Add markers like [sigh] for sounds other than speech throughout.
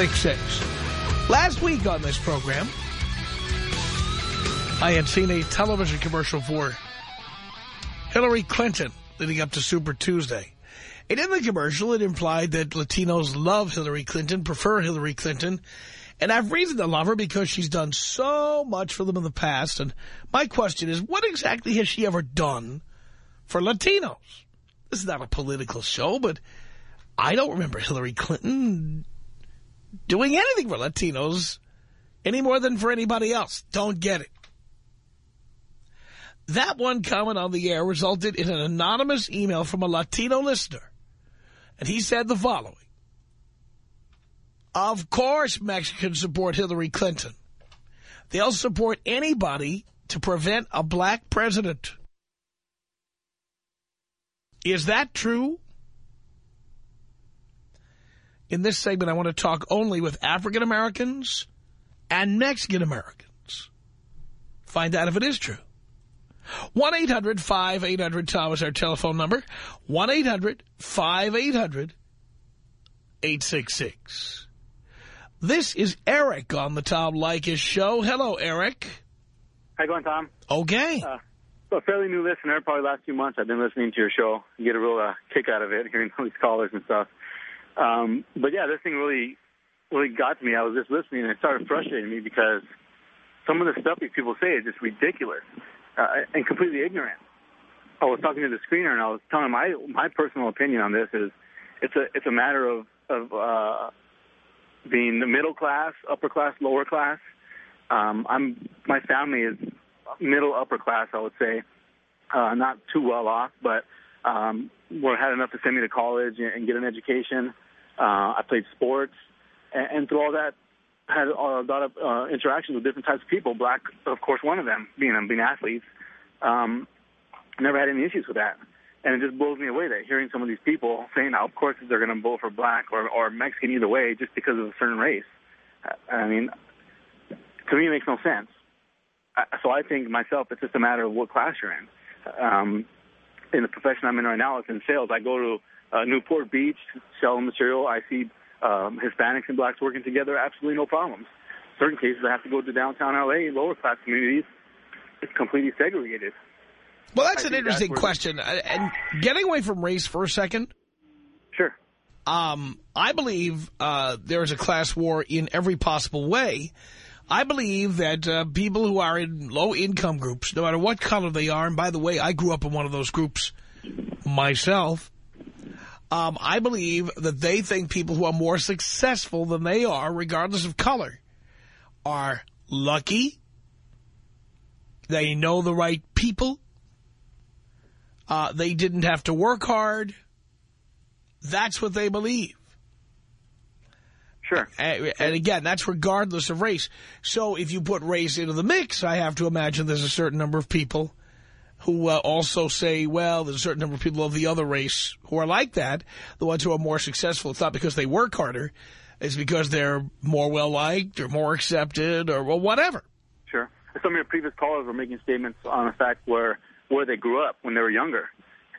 1-800-5800-866. Last week on this program, I had seen a television commercial for Hillary Clinton leading up to Super Tuesday. And in the commercial, it implied that Latinos love Hillary Clinton, prefer Hillary Clinton, and I've reason to love her because she's done so much for them in the past. And my question is, what exactly has she ever done for Latinos? This is not a political show, but I don't remember Hillary Clinton doing anything for Latinos any more than for anybody else. Don't get it. That one comment on the air resulted in an anonymous email from a Latino listener. And he said the following. Of course Mexicans support Hillary Clinton. They'll support anybody to prevent a black president. Is that true? In this segment, I want to talk only with African Americans and Mexican Americans. Find out if it is true. 1-800-5800-TOM is our telephone number. 1-800-5800-866. This is Eric on the Tom Leykis show. Hello, Eric. How you going, Tom? Okay. Uh, a fairly new listener, probably last few months I've been listening to your show. You get a real uh, kick out of it, hearing all these callers and stuff. Um, but yeah, this thing really, really got to me. I was just listening and it started frustrating me because some of the stuff these people say is just ridiculous uh, and completely ignorant. I was talking to the screener and I was telling him my my personal opinion on this is it's a it's a matter of of uh, being the middle class, upper class, lower class. Um, I'm my family is middle upper class, I would say, uh, not too well off, but um, we had enough to send me to college and, and get an education. Uh, I played sports, and, and through all that, had a lot of uh, interactions with different types of people. Black, of course, one of them, being them being athletes. Um, never had any issues with that, and it just blows me away that hearing some of these people saying, "Of course, they're going to vote for black or or Mexican either way, just because of a certain race." I mean, to me, it makes no sense. So I think myself, it's just a matter of what class you're in. Um, in the profession I'm in right now, it's in sales. I go to uh, Newport Beach, sell material. I see um, Hispanics and blacks working together, absolutely no problems. Certain cases, I have to go to downtown L.A., lower class communities. It's completely segregated. Well, that's I an interesting that's question. And getting away from race for a second, Sure. um, I believe uh, there is a class war in every possible way. I believe that uh, people who are in low-income groups, no matter what color they are, and by the way, I grew up in one of those groups myself, um, I believe that they think people who are more successful than they are, regardless of color, are lucky, they know the right people, uh, they didn't have to work hard. That's what they believe. Sure. And, and again, that's regardless of race. So if you put race into the mix, I have to imagine there's a certain number of people who uh, also say, well, there's a certain number of people of the other race who are like that. The ones who are more successful, it's not because they work harder. It's because they're more well-liked or more accepted or well, whatever. Sure. Some of your previous callers were making statements on the fact where where they grew up when they were younger,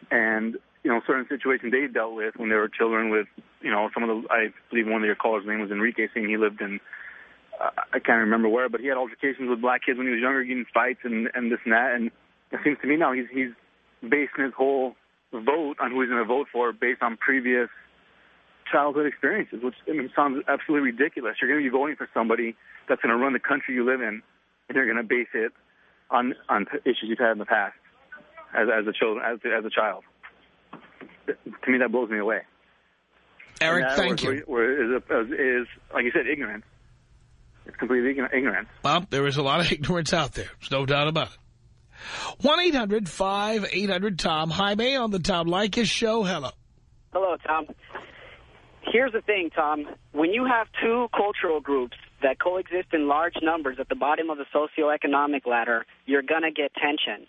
and you know certain situations they dealt with when they were children. With you know some of the I believe one of your callers' name was Enrique, saying he lived in uh, I can't remember where, but he had altercations with black kids when he was younger, getting fights and and this and that. And it seems to me now he's he's basing his whole vote on who he's going to vote for based on previous childhood experiences, which I mean, sounds absolutely ridiculous. You're going to be voting for somebody that's going to run the country you live in, and you're going to base it on on issues you've had in the past as as a child as as a child. To me, that blows me away. Eric, thank you. Where is, is, like you said, ignorance. It's completely ignorance. Well, there is a lot of [laughs] ignorance out there. There's no doubt about it. 1-800-5800-TOM. Jaime on the Tom Leykis show. Hello. Hello, Tom. Here's the thing, Tom. When you have two cultural groups that coexist in large numbers at the bottom of the socioeconomic ladder, you're going to get tension.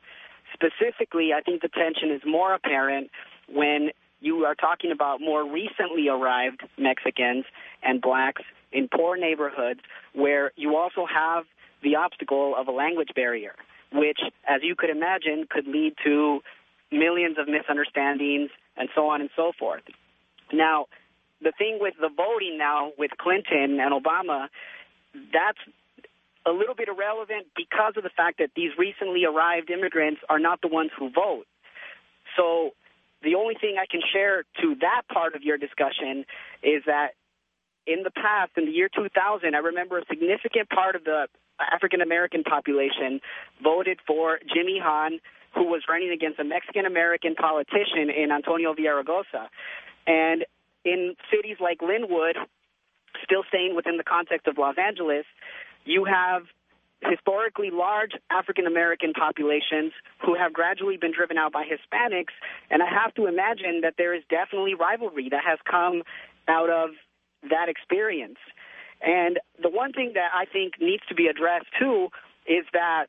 Specifically, I think the tension is more apparent when you are talking about more recently arrived Mexicans and blacks in poor neighborhoods where you also have the obstacle of a language barrier, which, as you could imagine, could lead to millions of misunderstandings and so on and so forth. Now, the thing with the voting now with Clinton and Obama, that's a little bit irrelevant because of the fact that these recently arrived immigrants are not the ones who vote. So the only thing I can share to that part of your discussion is that in the past, in the year 2000, I remember a significant part of the African-American population voted for Jimmy Hahn, who was running against a Mexican-American politician in Antonio Villaraigosa. And in cities like Lynwood, still staying within the context of Los Angeles, you have historically large African-American populations who have gradually been driven out by Hispanics. And I have to imagine that there is definitely rivalry that has come out of that experience. And the one thing that I think needs to be addressed, too, is that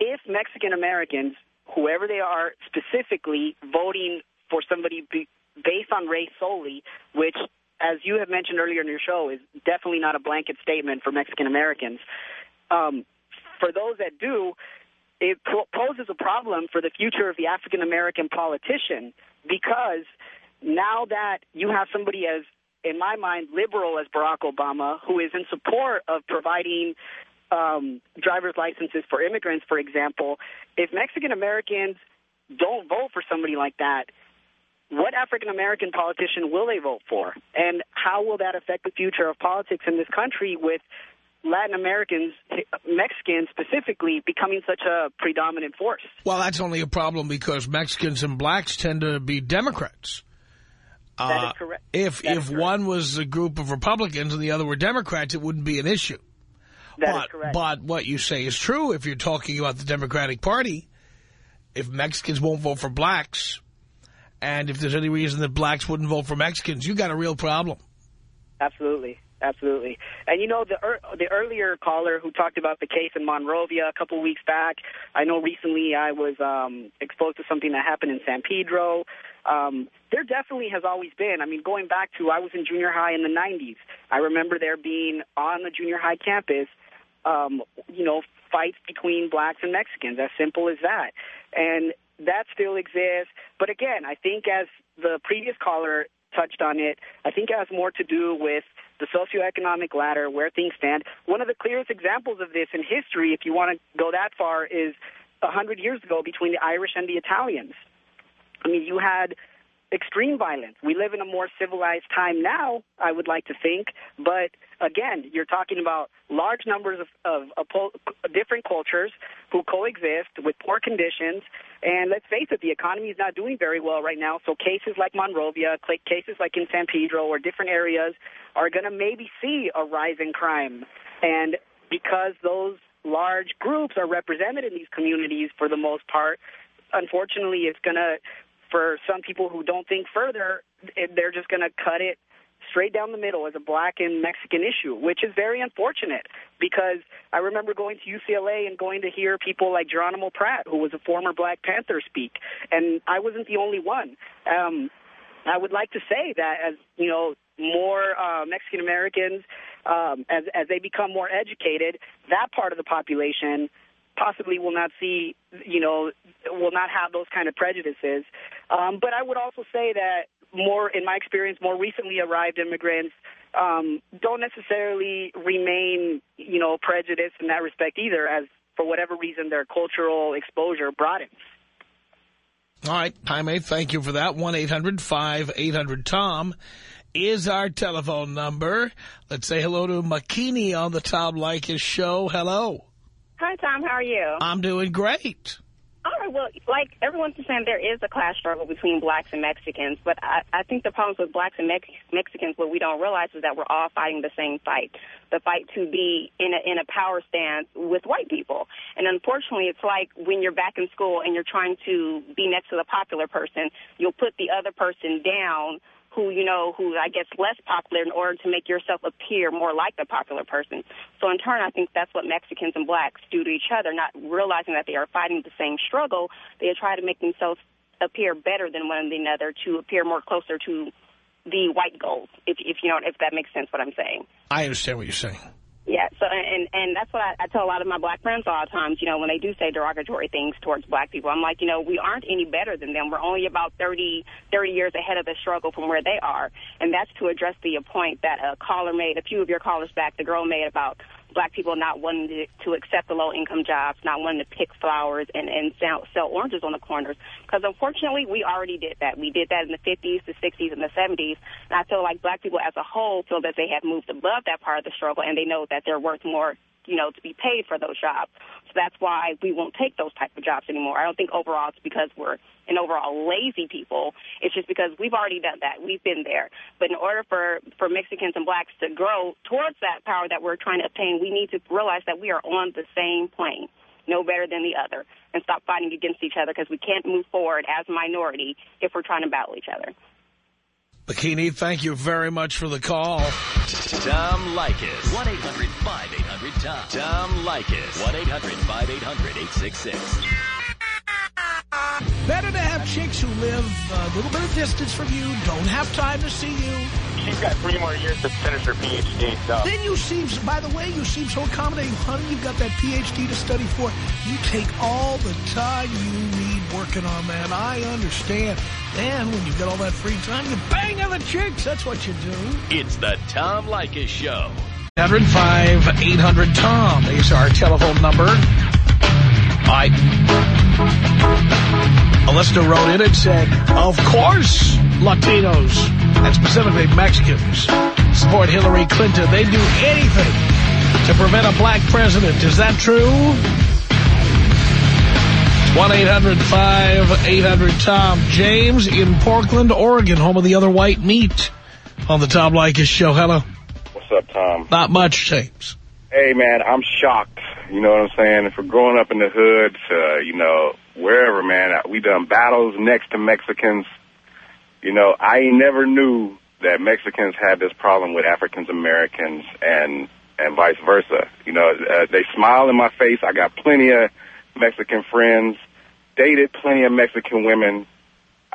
if Mexican Americans, whoever they are, specifically voting for somebody based on race solely, which, as you have mentioned earlier in your show, is definitely not a blanket statement for Mexican Americans, um, for those that do, it poses a problem for the future of the African American politician because now that you have somebody as, in my mind, liberal as Barack Obama, who is in support of providing um, driver's licenses for immigrants, for example, if Mexican Americans don't vote for somebody like that, what African American politician will they vote for? And how will that affect the future of politics in this country with Latin Americans, Mexicans specifically, becoming such a predominant force. Well, that's only a problem because Mexicans and blacks tend to be Democrats. Uh, correct. If that if one was a group of Republicans and the other were Democrats, it wouldn't be an issue. That but, is correct. But what you say is true if you're talking about the Democratic Party. If Mexicans won't vote for blacks, and if there's any reason that blacks wouldn't vote for Mexicans, you got a real problem. Absolutely absolutely. And you know, the er the earlier caller who talked about the case in Monrovia a couple weeks back, I know recently I was um, exposed to something that happened in San Pedro. Um, there definitely has always been. I mean, going back to I was in junior high in the 90s. I remember there being on the junior high campus, um, you know, fights between blacks and Mexicans, as simple as that. And that still exists. But again, I think as the previous caller touched on it, I think it has more to do with the socioeconomic ladder, where things stand. One of the clearest examples of this in history, if you want to go that far, is a 100 years ago between the Irish and the Italians. I mean, you had extreme violence. We live in a more civilized time now, I would like to think, but again, you're talking about large numbers of, of, of different cultures who coexist with poor conditions, and let's face it, the economy is not doing very well right now, so cases like Monrovia, cases like in San Pedro or different areas are going to maybe see a rise in crime, and because those large groups are represented in these communities for the most part, unfortunately, it's going to for some people who don't think further, they're just going to cut it straight down the middle as a black and Mexican issue, which is very unfortunate because I remember going to UCLA and going to hear people like Geronimo Pratt, who was a former Black Panther, speak, and I wasn't the only one. Um, I would like to say that as, you know, more uh, Mexican Americans, um, as, as they become more educated, that part of the population possibly will not see, you know, will not have those kind of prejudices. Um, but I would also say that more, in my experience, more recently arrived immigrants um, don't necessarily remain, you know, prejudiced in that respect either, as for whatever reason their cultural exposure broadens. All right, Jaime, thank you for that. 1-800-5800-TOM is our telephone number. Let's say hello to Makini on the Tom Leykis show. Hello. Hi, Tom. How are you? I'm doing great. All right, well, like everyone's saying, there is a class struggle between blacks and Mexicans, but I, I think the problems with blacks and Mex Mexicans, what we don't realize is that we're all fighting the same fight, the fight to be in a, in a power stance with white people. And unfortunately, it's like when you're back in school and you're trying to be next to the popular person, you'll put the other person down who, you know, who I guess less popular in order to make yourself appear more like the popular person. So in turn, I think that's what Mexicans and blacks do to each other, not realizing that they are fighting the same struggle. They try to make themselves appear better than one another to appear more closer to the white goals, if, if you know, if that makes sense what I'm saying. I understand what you're saying. Yeah, so and and that's what I, I tell a lot of my black friends all the times. You know, when they do say derogatory things towards black people, I'm like, you know, we aren't any better than them. We're only about 30, 30 years ahead of the struggle from where they are, and that's to address the point that a caller made, a few of your callers back, the girl made about black people not wanting to, to accept the low-income jobs, not wanting to pick flowers and, and sell, sell oranges on the corners. Because unfortunately, we already did that. We did that in the 50s, the 60s, and the 70s. And I feel like black people as a whole feel that they have moved above that part of the struggle, and they know that they're worth more you know, to be paid for those jobs. So that's why we won't take those type of jobs anymore. I don't think overall it's because we're an overall lazy people. It's just because we've already done that. We've been there. But in order for, for Mexicans and blacks to grow towards that power that we're trying to obtain, we need to realize that we are on the same plane no better than the other, and stop fighting against each other because we can't move forward as a minority if we're trying to battle each other. Makini, thank you very much for the call. Tom Leykis. 1-800-5800-TOM. Tom Leykis. 1-800-5800-866. Better to have chicks who live uh, a little bit of distance from you, don't have time to see you. She's got three more years to finish her PhD. So. Then you seem, by the way, you seem so accommodating. Honey, you've got that PhD to study for. You take all the time you need working on that. I understand. And when you've got all that free time, you bang other chicks. That's what you do. It's the Tom Leykis Show. 800-5800-TOM is our telephone number. All right. A listener wrote in and said, of course Latinos, and specifically Mexicans, support Hillary Clinton. They do anything to prevent a black president. Is that true? 1-800-5800-TOM. James in Portland, Oregon, home of the other white meat on the Tom Leykis show. Hello. What's up, Tom? Not much, James. Hey, man, I'm shocked. You know what I'm saying? For growing up in the hood to, you know, wherever, man, we done battles next to Mexicans. You know, I never knew that Mexicans had this problem with African Americans and and vice versa. You know, uh, they smile in my face. I got plenty of Mexican friends, dated plenty of Mexican women.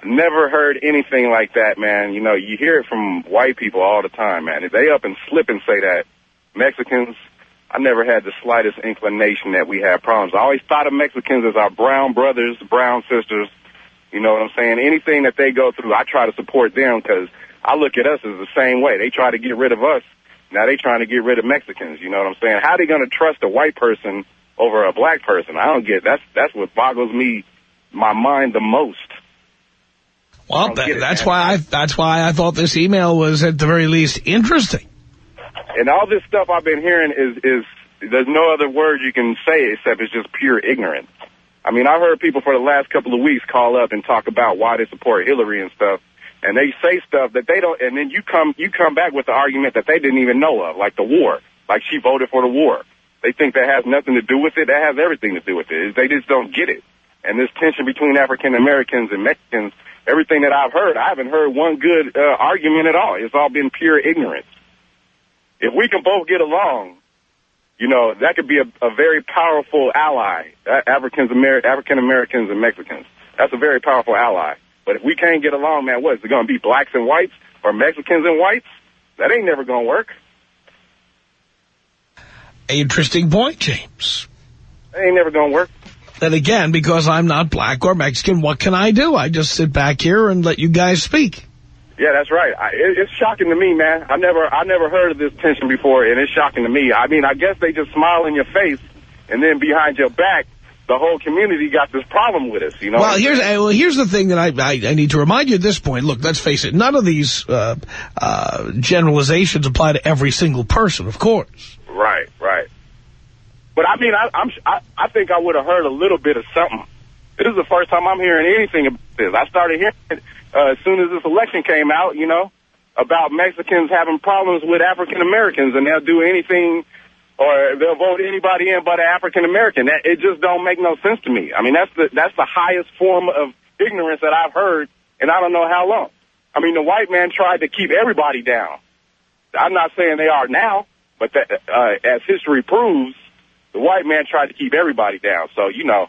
I never heard anything like that, man. You know, you hear it from white people all the time, man. If they up and slip and say that Mexicans, I never had the slightest inclination that we had problems. I always thought of Mexicans as our brown brothers, brown sisters. You know what I'm saying? Anything that they go through, I try to support them because I look at us as the same way. They try to get rid of us. Now they trying to get rid of Mexicans. You know what I'm saying? How they going to trust a white person over a black person? I don't get that's that's what boggles me my mind the most. Well, that, that's why I that's why I thought this email was at the very least interesting. And all this stuff I've been hearing is is there's no other word you can say except it's just pure ignorance. I mean, I've heard people for the last couple of weeks call up and talk about why they support Hillary and stuff, and they say stuff that they don't, and then you come you come back with the argument that they didn't even know of, like the war, like she voted for the war. They think that has nothing to do with it. That has everything to do with it. They just don't get it. And this tension between African Americans and Mexicans, everything that I've heard, I haven't heard one good uh, argument at all. It's all been pure ignorance. If we can both get along, you know, that could be a, a very powerful ally, Africans, Amer- African Americans and Mexicans. That's a very powerful ally. But if we can't get along, man, what is it going to be blacks and whites or Mexicans and whites? That ain't never going to work. Interesting point, James. That ain't never going to work. Then again, because I'm not black or Mexican, what can I do? I just sit back here and let you guys speak. Yeah, that's right. I, it, it's shocking to me, man. I never, I never heard of this tension before, and it's shocking to me. I mean, I guess they just smile in your face, and then behind your back, the whole community got this problem with us, you know? Well, here's uh, well, here's the thing that I, I, I need to remind you at this point. Look, let's face it. None of these uh, uh, generalizations apply to every single person, of course. Right, right. But I mean, I, I'm I, I think I would have heard a little bit of something. This is the first time I'm hearing anything about this. I started hearing it uh, as soon as this election came out, you know, about Mexicans having problems with African Americans, and they'll do anything or they'll vote anybody in but an African American. That it just don't make no sense to me. I mean, that's the that's the highest form of ignorance that I've heard, and I don't know how long. I mean, the white man tried to keep everybody down. I'm not saying they are now, but that, uh, as history proves, the white man tried to keep everybody down. So you know,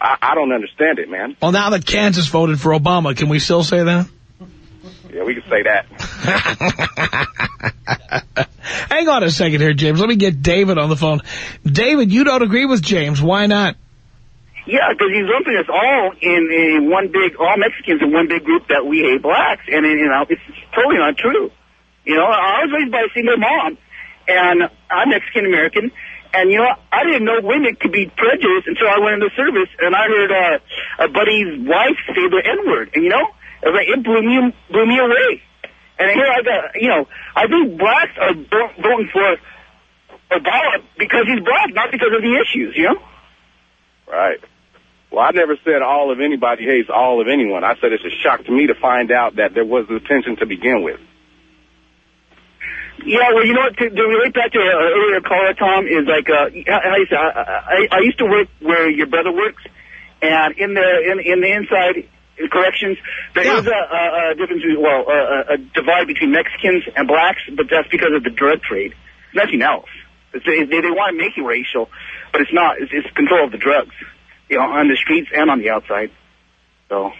I, I don't understand it, man. Well, now that Kansas voted for Obama, can we still say that? Yeah, we can say that. [laughs] Hang on a second here, James. Let me get David on the phone. David, you don't agree with James. Why not? Yeah, because he's lumping us all in, in one big, all Mexicans in one big group that we hate blacks. And, you know, it's totally not true. You know, I was raised by a single mom, and I'm Mexican-American. And, you know, I didn't know women could be prejudiced until I went into service, and I heard uh, a buddy's wife say the N-word. And, you know, it, was like, it blew me, blew me away. And here I got, you know, I think blacks are voting for Obama because he's black, not because of the issues, you know? Right. Well, I never said all of anybody hates all of anyone. I said it's a shock to me to find out that there was the tension to begin with. Yeah, well, you know what? To, to relate back to an earlier caller, Tom, is like uh, how you say. I, I, I used to work where your brother works, and in the in, in the inside corrections. There yeah. is a, a, a difference, well, a, a divide between Mexicans and blacks, but that's because of the drug trade. Nothing else. It's, they, they want to make it racial, but it's not. It's, it's control of the drugs, you know, on the streets and on the outside. So.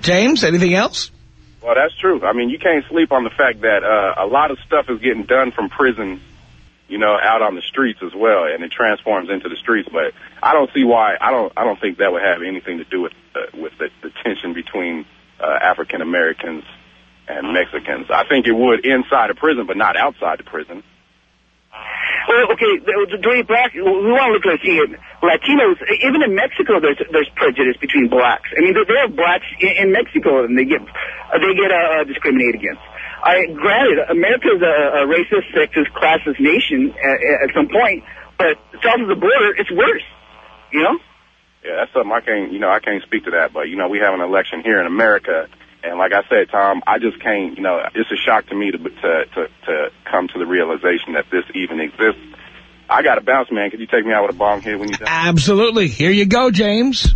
James, anything else? Well, that's true. I mean, you can't sleep on the fact that uh, a lot of stuff is getting done from prison you know, out on the streets as well, and it transforms into the streets. But I don't see why. I don't. I don't think that would have anything to do with uh, with the, the tension between uh, African Americans and Mexicans. I think it would inside a prison, but not outside the prison. Well, okay, during black, we want to look at see Latinos. Even in Mexico, there's there's prejudice between blacks. I mean, there are blacks in, in Mexico, and they get they get uh, discriminated against. I granted America's a, a racist, sexist, classist nation at, at some point, but south of the border, it's worse. You know. Yeah, that's something I can't. You know, I can't speak to that, but you know, we have an election here in America, and like I said, Tom, I just can't. You know, it's a shock to me to to to, to come to the realization that this even exists. I got to bounce, man. Could you take me out with a bong hit when you done? Absolutely. Here you go, James.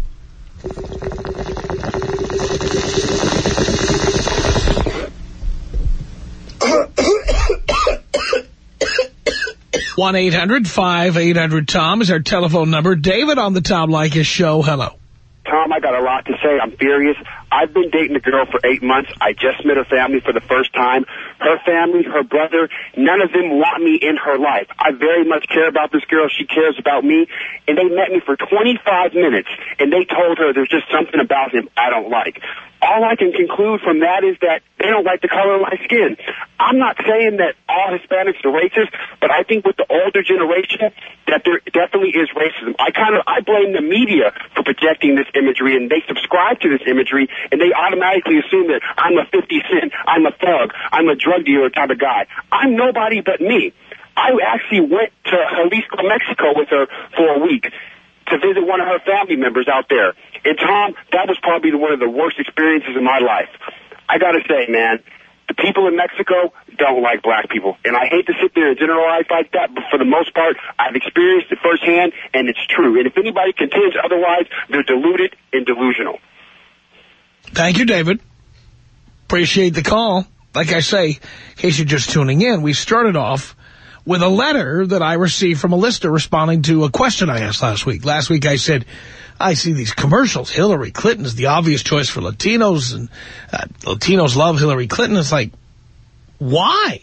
one eight hundred five eight hundred tom is our telephone number. David on the Tom Leykis show. Hello. Tom, I got a lot to say. I'm furious. I've been dating a girl for eight months. I just met her family for the first time. Her family, her brother, none of them want me in her life. I very much care about this girl. She cares about me. And they met me for 25 minutes, and they told her there's just something about him I don't like all I can conclude from that is that they don't like the color of my skin. I'm not saying that all Hispanics are racist, but I think with the older generation that there definitely is racism. I kind of I blame the media for projecting this imagery, and they subscribe to this imagery, and they automatically assume that I'm a 50 Cent, I'm a thug, I'm a drug dealer type of guy. I'm nobody but me. I actually went to Jalisco, Mexico with her for a week to visit one of her family members out there. And Tom, that was probably one of the worst experiences in my life. I got to say, man, the people in Mexico don't like black people. And I hate to sit there and generalize like that, but for the most part, I've experienced it firsthand, and it's true. And if anybody contends otherwise, they're deluded and delusional. Thank you, David. Appreciate the call. Like I say, in case you're just tuning in, we started off with a letter that I received from a listener responding to a question I asked last week. Last week I said, I see these commercials. Hillary Clinton is the obvious choice for Latinos, and uh, Latinos love Hillary Clinton. It's like, why?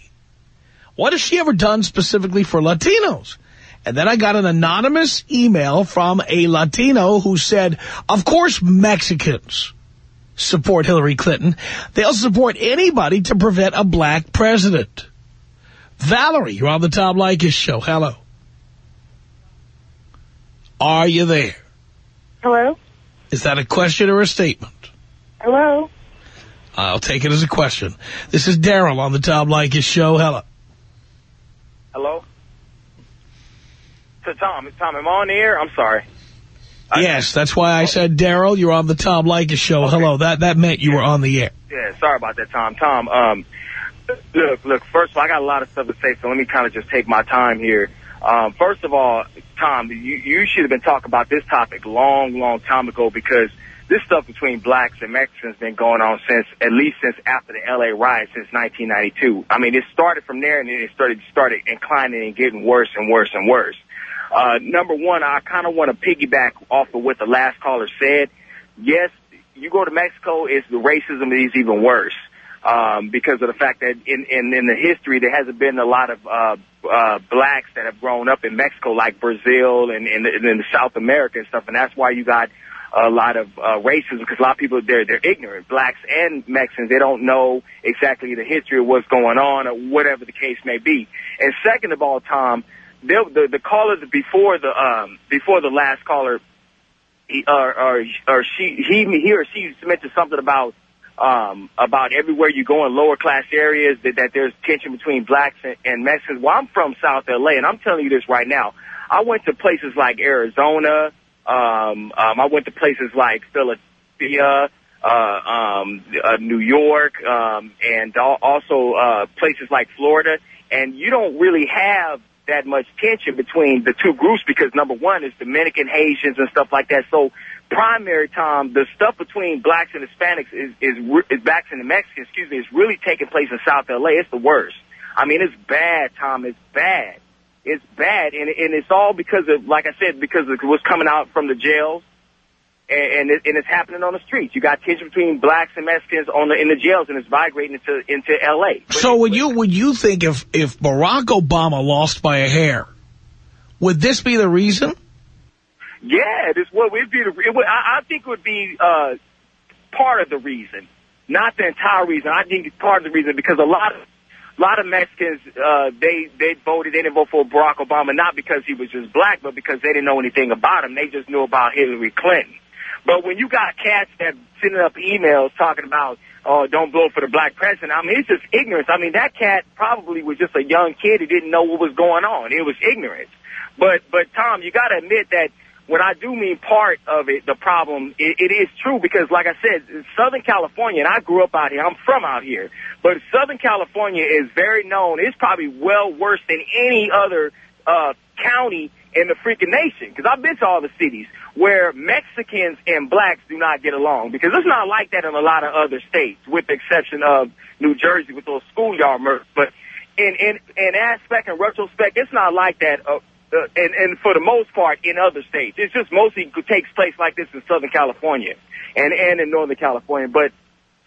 What has she ever done specifically for Latinos? And then I got an anonymous email from a Latino who said, of course Mexicans support Hillary Clinton. They'll support anybody to prevent a black president. Valerie, you're on the Tom Leykis show. Hello. Are you there? Hello? Is that a question or a statement? Hello? I'll take it as a question. This is Daryl on the Tom Leykis show. Hello. Hello? So, Tom, Tom, am I on the air? I'm sorry. yes, that's why I said, Daryl, you're on the Tom Leykis show. Hello. That that meant you were on the air. Yeah, sorry about that, Tom. Tom, um, look, look, first of all, I got a lot of stuff to say, so let me kind of just take my time here. Um, first of all, Tom, you, you should have been talking about this topic long, long time ago because this stuff between blacks and Mexicans been going on since, at least since after the L.A. riots since 1992. I mean, it started from there and then it started, started inclining and getting worse and worse and worse. Uh, number one, I kind of want to piggyback off of what the last caller said. Yes, you go to Mexico, it's the racism is even worse. Um, because of the fact that in, in, in the history, there hasn't been a lot of, uh, uh, blacks that have grown up in Mexico, like Brazil and, and, and in South America and stuff. And that's why you got a lot of, uh, racism because a lot of people, they're, they're ignorant. Blacks and Mexicans, they don't know exactly the history of what's going on or whatever the case may be. And second of all, Tom, the, the, the callers before the, um, before the last caller, he, or, or, or she, he, he or she mentioned something about, um, about everywhere you go in lower class areas that, that there's tension between blacks and, and Mexicans. Well, I'm from South LA and I'm telling you this right now. I went to places like Arizona. Um, um, I went to places like Philadelphia, uh, um, uh, New York, um, and also, uh, places like Florida. And you don't really have that much tension between the two groups because number one is Dominican Haitians and stuff like that. So primary time, the stuff between blacks and Hispanics is, is, is blacks and the Mexicans, excuse me, is really taking place in South LA. It's the worst. I mean, it's bad, Tom. It's bad. It's bad. And, and it's all because of, like I said, because of what's coming out from the jails. And, and, it, and it's happening on the streets. You got tension between blacks and Mexicans on the, in the jails, and it's migrating into, into L.A. So would you would you think if, if Barack Obama lost by a hair, would this be the reason? Yeah, this what would be. It would, I, I think it would be uh, part of the reason, not the entire reason. I think it's part of the reason because a lot of a lot of Mexicans uh, they they voted they didn't vote for Barack Obama not because he was just black, but because they didn't know anything about him. They just knew about Hillary Clinton. But when you got cats that sending up emails talking about oh, don't vote for the black president. I mean, it's just ignorance. I mean, that cat probably was just a young kid who didn't know what was going on. It was ignorance. But, but Tom, you got to admit that when I do mean part of it, the problem, it, it is true because, like I said, Southern California, and I grew up out here, I'm from out here, but Southern California is very known. It's probably well worse than any other uh, county in the freaking nation because I've been to all the cities where Mexicans and blacks do not get along because it's not like that in a lot of other states with the exception of New Jersey with those schoolyard murders. But in, in, in aspect and retrospect, it's not like that. Uh, uh, and, and for the most part in other states. It's just mostly takes place like this in Southern California and, and in Northern California. But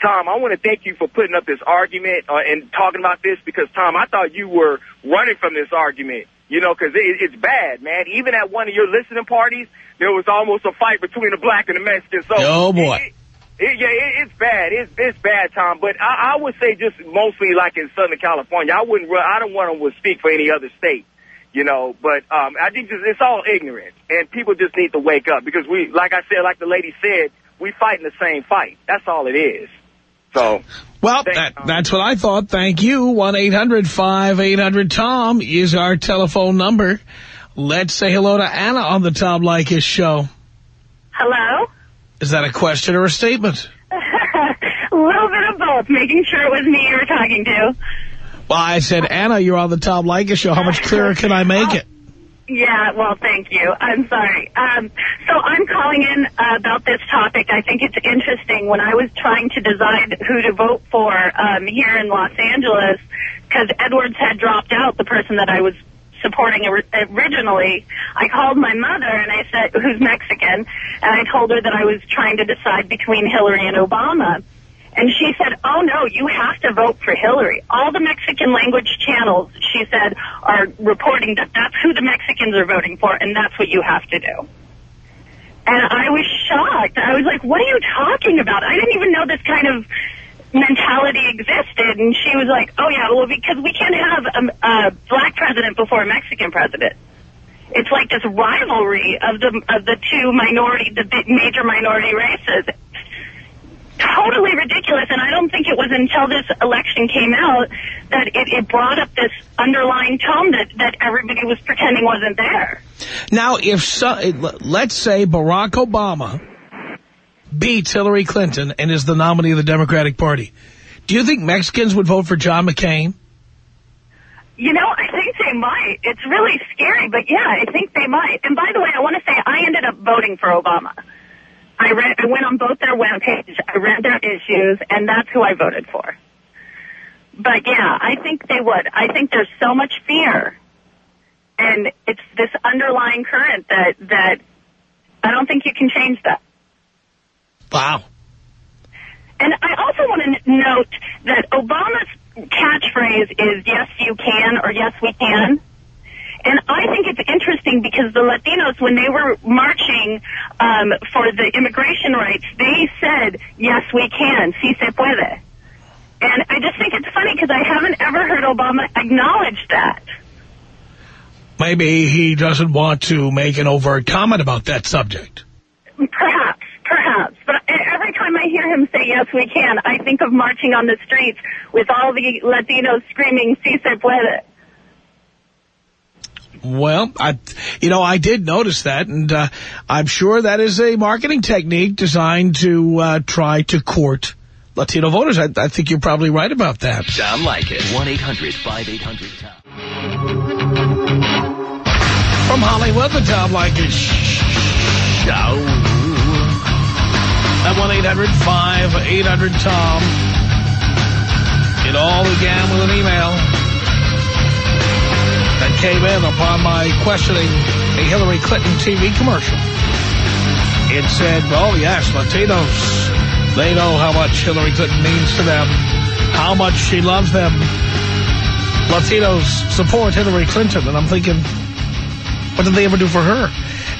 Tom, I want to thank you for putting up this argument uh, and talking about this because Tom, I thought you were running from this argument. You know, because it, it's bad, man. Even at one of your listening parties, there was almost a fight between the black and the Mexican. So, oh boy. It, it, yeah, it, it's bad. It's it's bad, Tom. But I, I would say just mostly like in Southern California. I wouldn't. I don't want to speak for any other state you know. But um, I think just, it's all ignorance, and people just need to wake up because we, like I said, like the lady said, we fighting the same fight. That's all it is. So. Well, that, that's what I thought. Thank you. 1-800-5800-TOM is our telephone number. Let's say hello to Anna on the Tom Leykis show. Hello? Is that a question or a statement? [laughs] a little bit of both, making sure it was me you were talking to. Well, I said, Anna, you're on the Tom Leykis show. How much clearer can I make it? Yeah, well, thank you. I'm sorry. Um, so I'm calling in uh, about this topic. I think it's interesting. When I was trying to decide who to vote for um, here in Los Angeles, because Edwards had dropped out, the person that I was supporting originally, I called my mother and I said, who's Mexican, and I told her that I was trying to decide between Hillary and Obama. And she said, oh, no, you have to vote for Hillary. All the Mexican language channels, she said, are reporting that that's who the Mexicans are voting for, and that's what you have to do. And I was shocked. I was like, what are you talking about? I didn't even know this kind of mentality existed. And she was like, oh, yeah, well, because we can't have a, a black president before a Mexican president. It's like this rivalry of the of the two minority, the major minority races. Totally ridiculous, and I don't think it was until this election came out that it, it brought up this underlying tone that, that everybody was pretending wasn't there. Now, if so, let's say Barack Obama beats Hillary Clinton and is the nominee of the Democratic Party, do you think Mexicans would vote for John McCain? You know, I think they might. It's really scary, but yeah, I think they might. And by the way, I want to say I ended up voting for Obama. I read, I went on both their web pages, I read their issues, and that's who I voted for. But yeah, I think they would. I think there's so much fear, and it's this underlying current that that I don't think you can change that. Wow. And I also want to note that Obama's catchphrase is yes, you can or yes, we can. And I think it's interesting because the Latinos, when they were marching um, for the immigration rights, they said, yes, we can, si se puede. And I just think it's funny because I haven't ever heard Obama acknowledge that. Maybe he doesn't want to make an overt comment about that subject. Perhaps, perhaps. But every time I hear him say, yes, we can, I think of marching on the streets with all the Latinos screaming, si se puede. Well, I, you know, I did notice that, and uh, I'm sure that is a marketing technique designed to uh, try to court Latino voters. I, I, think you're probably right about that. Tom it. 1-800-5800-TOM. From Hollywood, the Tom Leykis Show. At 1-800-5800-TOM. It all began with an email came in upon my questioning a Hillary Clinton TV commercial. It said, oh, yes, Latinos, they know how much Hillary Clinton means to them, how much she loves them. Latinos support Hillary Clinton. And I'm thinking, what did they ever do for her?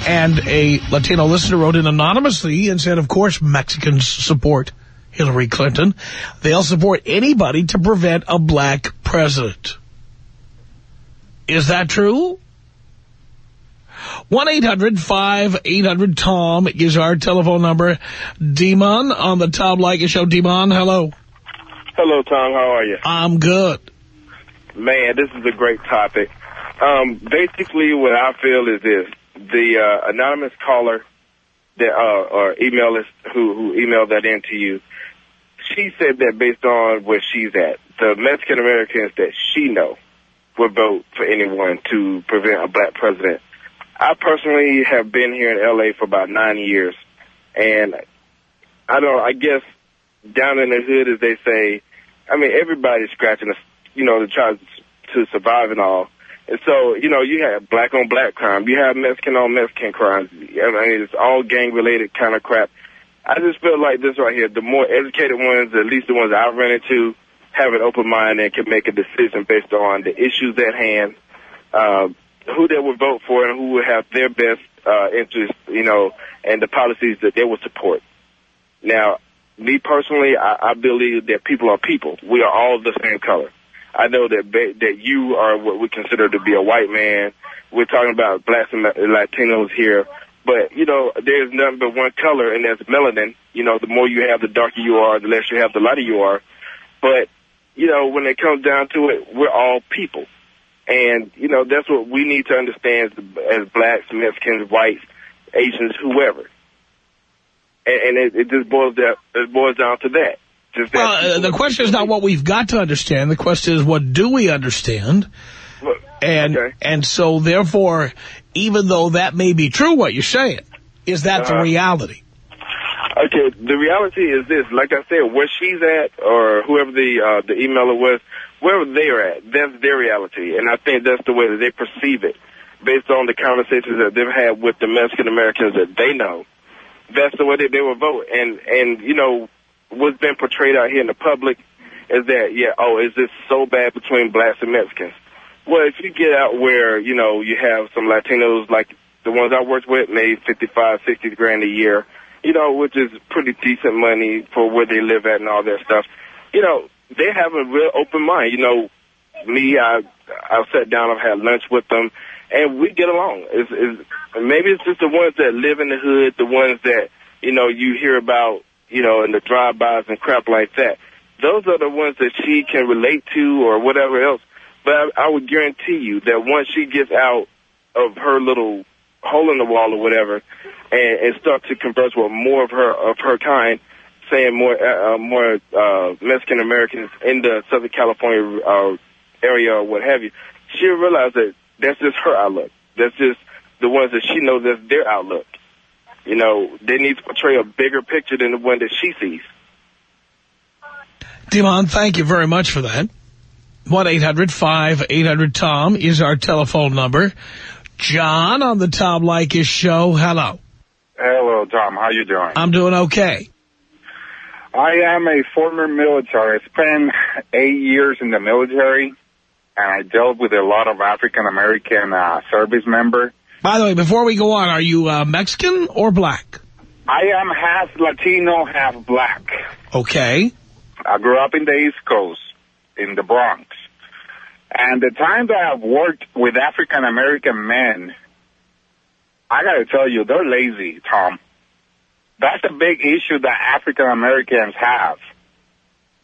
And a Latino listener wrote in anonymously and said, of course, Mexicans support Hillary Clinton. They'll support anybody to prevent a black president. Is that true? 1-800-5800-TOM is our telephone number. Damon on the Tom Leykis Show. Damon, hello. Hello, Tom. How are you? I'm good. Man, this is a great topic. Um, basically, what I feel is this. The uh, anonymous caller that uh, or email who, who emailed that in to you, she said that based on where she's at, the Mexican Americans that she know would vote for anyone to prevent a black president. I personally have been here in L.A. for about nine years, and I don't. I guess down in the hood, as they say, I mean everybody's scratching, you know, to try to survive and all. And so, you know, you have black on black crime, you have Mexican on Mexican crime. I mean, it's all gang related kind of crap. I just feel like this right here: the more educated ones, at least the ones I've run into, have an open mind and can make a decision based on the issues at hand. Uh, who they would vote for and who would have their best uh, interest, you know, and the policies that they would support. Now, me personally, I, I believe that people are people. We are all the same color. I know that that you are what we consider to be a white man. We're talking about blacks and Latinos here, but you know, there's nothing but one color, and that's melanin. You know, the more you have, the darker you are. The less you have, the lighter you are. But you know, when it comes down to it, we're all people. And, you know, that's what we need to understand as blacks, Mexicans, whites, Asians, whoever. And, and it, it, just boils down, it boils down to that. Just well, uh, the question is not what we've got to understand. The question is what do we understand? And okay. and so, therefore, even though that may be true, what you're saying, is that uh -huh. the uh-huh. reality? Okay, the reality is this. Like I said, where she's at, or whoever the uh, the emailer was, wherever they're at, that's their reality. And I think that's the way that they perceive it based on the conversations that they've had with the Mexican Americans that they know. That's the way that they will vote. And, and, you know, what's been portrayed out here in the public is that, yeah, oh, is this so bad between blacks and Mexicans? Well, if you get out where, you know, you have some Latinos like the ones I worked with made 55, 60 grand a year, you know, which is pretty decent money for where they live at and all that stuff. You know, they have a real open mind. You know, me, I I've sat down, I've had lunch with them, and we get along. It's, it's, maybe it's just the ones that live in the hood, the ones that, you know, you hear about, you know, in the drive-bys and crap like that. Those are the ones that she can relate to or whatever else. But I, I would guarantee you that once she gets out of her little hole in the wall or whatever and, and start to converse with more of her, of her kind, saying more, uh, uh more, uh, Mexican Americans in the Southern California, uh, area or what have you, she'll realize that that's just her outlook. That's just the ones that she knows that's their outlook. You know, they need to portray a bigger picture than the one that she sees. Damon, thank you very much for that. 1-800-5800-TOM is our telephone number. John on the Tom Leykis show. Hello. Hello, Tom. How you doing? I'm doing okay. I am a former military. I spent eight years in the military, and I dealt with a lot of African-American uh, service members. By the way, before we go on, are you uh, Mexican or black? I am half Latino, half black. Okay. I grew up in the East Coast, in the Bronx. And the time that I've worked with African-American men, I got to tell you, they're lazy, Tom. That's a big issue that African-Americans have.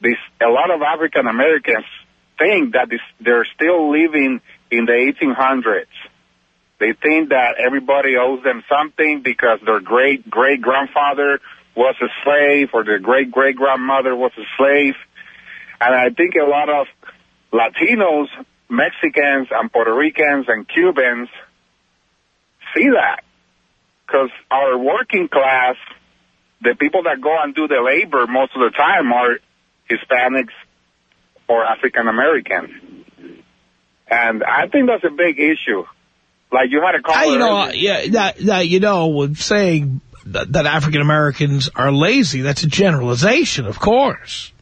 This, a lot of African-Americans think that this, they're still living in the 1800s. They think that everybody owes them something because their great great grandfather was a slave or their great great grandmother was a slave. And I think a lot of Latinos, Mexicans, and Puerto Ricans and Cubans see that because our working class, the people that go and do the labor most of the time are Hispanics or African Americans. And I think that's a big issue. Like you had a call. you know, yeah, that, that, you know, saying that, that African Americans are lazy, that's a generalization, of course.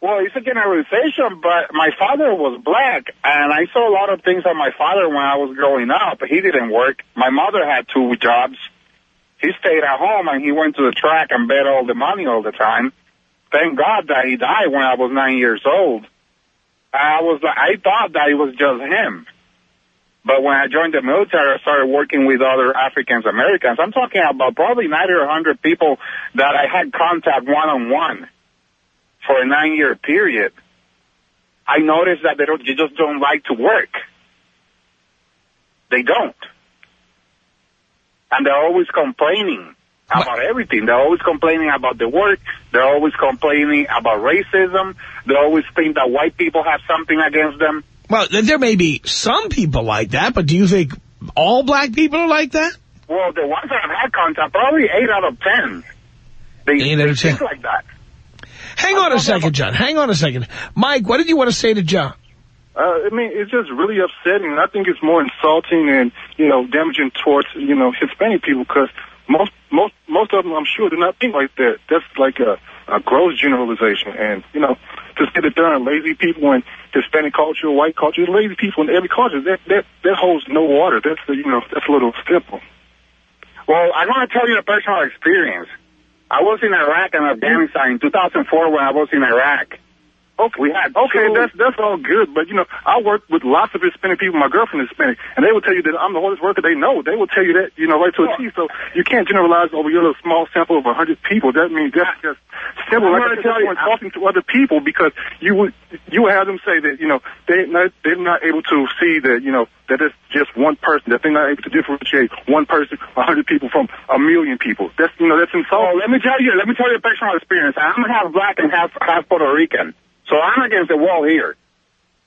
Well, it's a generalization, but my father was black, and I saw a lot of things on my father when I was growing up. He didn't work. My mother had two jobs. He stayed at home, and he went to the track and bet all the money all the time. Thank God that he died when I was nine years old. I was I thought that it was just him. But when I joined the military, I started working with other Africans Americans. I'm talking about probably 90 or 100 people that I had contact one-on-one for a nine-year period. I noticed that they, don't, they just don't like to work. They don't. And they're always complaining about everything. They're always complaining about the work. They're always complaining about racism. They always think that white people have something against them. Well, there may be some people like that, but do you think all black people are like that? Well, the ones that I've had contact, probably 8 out of 10. They, eight out of 10. like that. Hang on a second, John. Hang on a second. Mike, what did you want to say to John? Uh, I mean, it's just really upsetting. I think it's more insulting and, you know, damaging towards, you know, Hispanic people because most, most, most of them, I'm sure, do not think like that. That's like a, a gross generalization. And, you know, to say that there are lazy people in Hispanic culture, white culture, lazy people in every culture, that, that, that holds no water. That's, you know, that's a little simple. Well, I want to tell you a personal experience. I was in Iraq and Afghanistan in 2004 when I was in Iraq. Okay, we had okay, two- that's that's all good, but you know, I work with lots of Hispanic people. My girlfriend is Hispanic, and they will tell you that I'm the hardest worker they know. They will tell you that, you know, right to a T. So you can't generalize over your little small sample of a hundred people. That means that's just simple. I'm Like I tell you, when talking to other people, because you would you would have them say that you know they not they're not able to see that you know that it's just one person. That they're not able to differentiate one person, a hundred people from a million people. That's you know that's insulting. Oh, let me tell you, let me tell you a personal experience. I'm half black and half half Puerto Rican, so I'm against the wall here.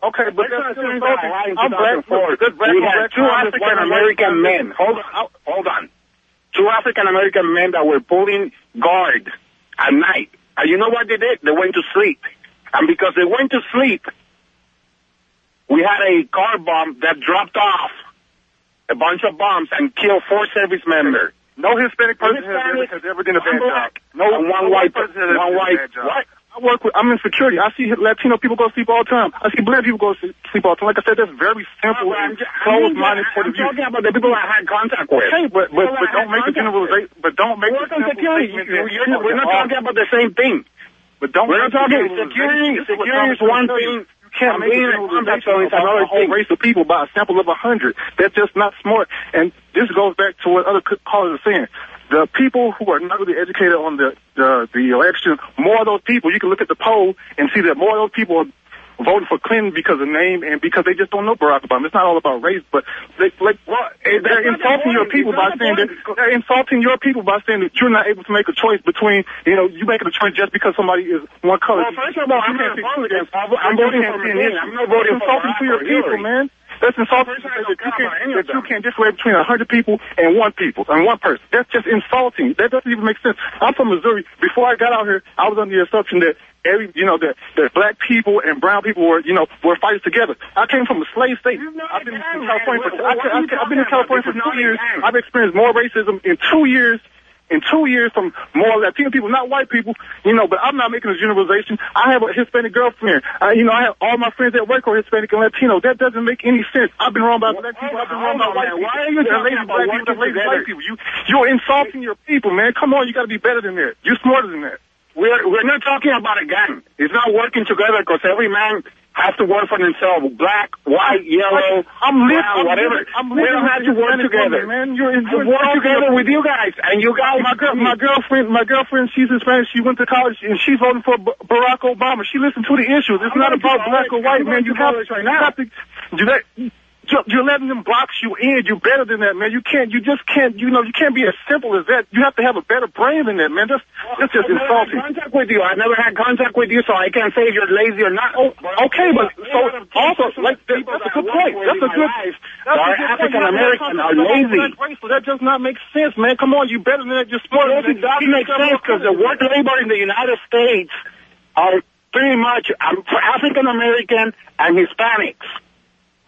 Okay, but that's still experience I had in I'm black. 2004. That's black. We had two African white on white American men. Hold on, hold on. Two African American men that were pulling guard at night. And you know what they did? They went to sleep. And because they went to sleep, we had a car bomb that dropped off a bunch of bombs and killed four service members. No Hispanic person has ever, Hispanic, has ever done a one bad job. black, No, and one white person has ever done a bad job. what? I work with, I'm in security. I see Latino people go to sleep all the time. I see black people go to sleep all the time. Like I said, that's very simple and closed-minded point of view. I'm talking about the people I had contact with. Okay, but, but, but don't make the contact generalization, but don't make Work the simple security. statement You- that- you're not- we're not talking about the same thing. But don't We're make not talking security. This is what Security is one trying to tell thing. can't make a being about a whole race of people by a sample of a hundred. That's just not smart. And this goes back to what other callers are saying. The people who are not really educated on the, the the election, more of those people, you can look at the poll and see that more of those people are voting for Clinton because of name and because they just don't know Barack Obama. It's not all about race, but they like they're that's the insulting your people by saying that they're insulting your people by saying that you're not able to make a choice between you know you making a choice just because somebody is one color. Well, first of all, I'm not can't Republican. see- I'm I'm voting for McCain. I'm not voting It's for insulting Barack to your people, man. That's insulting that you can't that you can't differentiate between a hundred people and one people and one person. That's just insulting. That doesn't even make sense. I'm from Missouri. Before I got out here, I was under the assumption that every you know that that black people and brown people were you know were fighting together. I came from a slave state. I've been in California for I've been in California for two years. I've experienced more racism in two years in two years from more Latino people, not white people, you know, but I'm not making a generalization. I have a Hispanic girlfriend. Uh, you know, I have all my friends at work are Hispanic and Latino. That doesn't make any sense. I've been wrong by black people. I've been wrong on, white people. Why are you talking about black people. working They're lazy together? white people. You, you're insulting your people, man. Come on, you got to be better than that. You're smarter than that. We're we're not talking about a gang. It's not working together because every man has to work for himself. Black, white, yellow, I'm living, brown, I'm whatever. I'm we don't have to work together. man. You're, you're work together with you guys, and you guys. my girl, my girlfriend, my girlfriend, she's Hispanic. She went to college and she's voting for B- Barack Obama. She listened to the issues. It's I'm not about black or white, man. You have right you now. have to, you you're- letting them box you in. You're better than that, man. You can't, you just can't, you know, you can't be as simple as that. You have to have a better brain than that, man. That's, that's just I've never had insulting. contact with you. I've never had contact with you, so I can't say if you're lazy or not. Oh, okay, but so also, like, that, that's a good point. That's a good. That's are. African You have to have American are lazy. that does not make sense, man. Come on, you better than that. You're smarter Yes, it does make sense because the work labor in the United States are pretty much um, African American and Hispanics.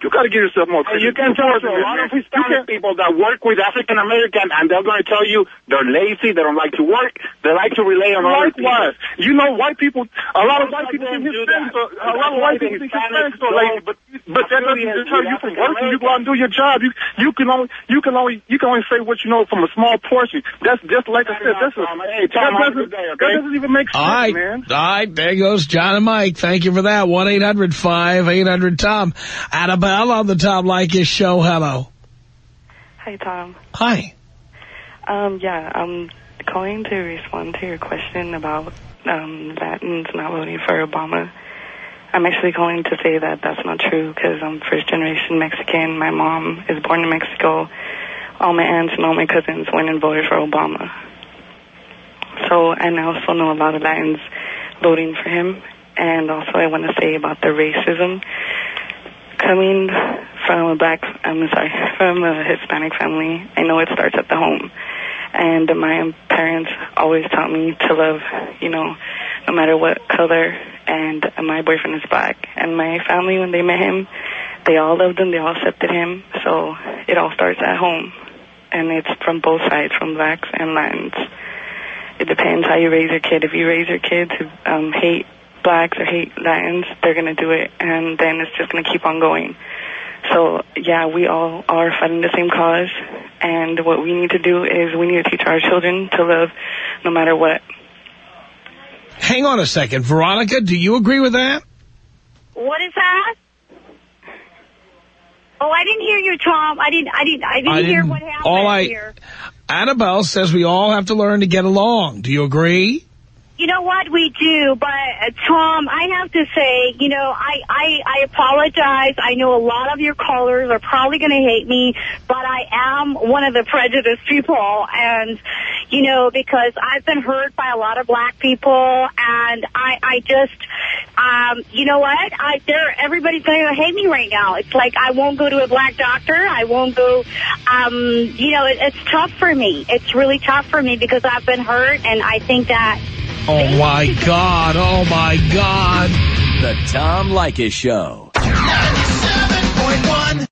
You got to give yourself more And credit. you can You're talk to a lot of Hispanic can't- people that work with African American, and they're going to tell you they're lazy, they don't like to work, they like to rely on other people. Likewise, you know, white people. A lot of white people Don't think Hispanics. that. Are, a lot of white people think Hispanics are lazy, but but that doesn't deter you from working. You go out and do your job. You you can only you can only you can only say what you know from a small portion. That's just like I said. That's a, Hey, Tom, that doesn't good day, that doesn't even make sense, All right. man. All right. There goes John and Mike. Thank you for that. 1-800-5800-TOM. Annabelle on the Tom Leykis show. Hello. Hi, Tom. Hi. Um, yeah, I'm calling to respond to your question about um, Latins not voting for Obama. I'm actually calling to say that that's not true because I'm first generation Mexican. My mom is born in Mexico. All my aunts and all my cousins went and voted for Obama. So, and I also know a lot of Latins voting for him. And also, I want to say about the racism coming from a black, I'm sorry, from a Hispanic family. I know it starts at the home. And my parents always taught me to love, you know, no matter what color. And my boyfriend is black. And my family, when they met him, they all loved him. They all accepted him. So it all starts at home. And it's from both sides, from blacks and Latins. It depends how you raise your kid. If you raise your kid to um, hate blacks or hate Latins, they're going to do it. And then it's just going to keep on going. So, yeah, we all are fighting the same cause. And what we need to do is we need to teach our children to love no matter what. Hang on a second. Veronica, do you agree with that? What is that? Oh, I didn't hear you, Tom. I didn't. I didn't. I didn't, I hear didn't- what happened all I- here. Annabelle says we all have to learn to get along. Do you agree? You know what we do, but uh, Tom, I have to say, you know, I, I I apologize. I know a lot of your callers are probably going to hate me, but I am one of the prejudiced people, and you know, because I've been hurt by a lot of black people, and I I just, um, you know what? I there everybody's going to hate me right now. It's like I won't go to a black doctor. I won't go. Um, you know, it, it's tough for me. It's really tough for me because I've been hurt, and I think that. Oh, my God. Oh, my God. The Tom Leykis Show. 97.1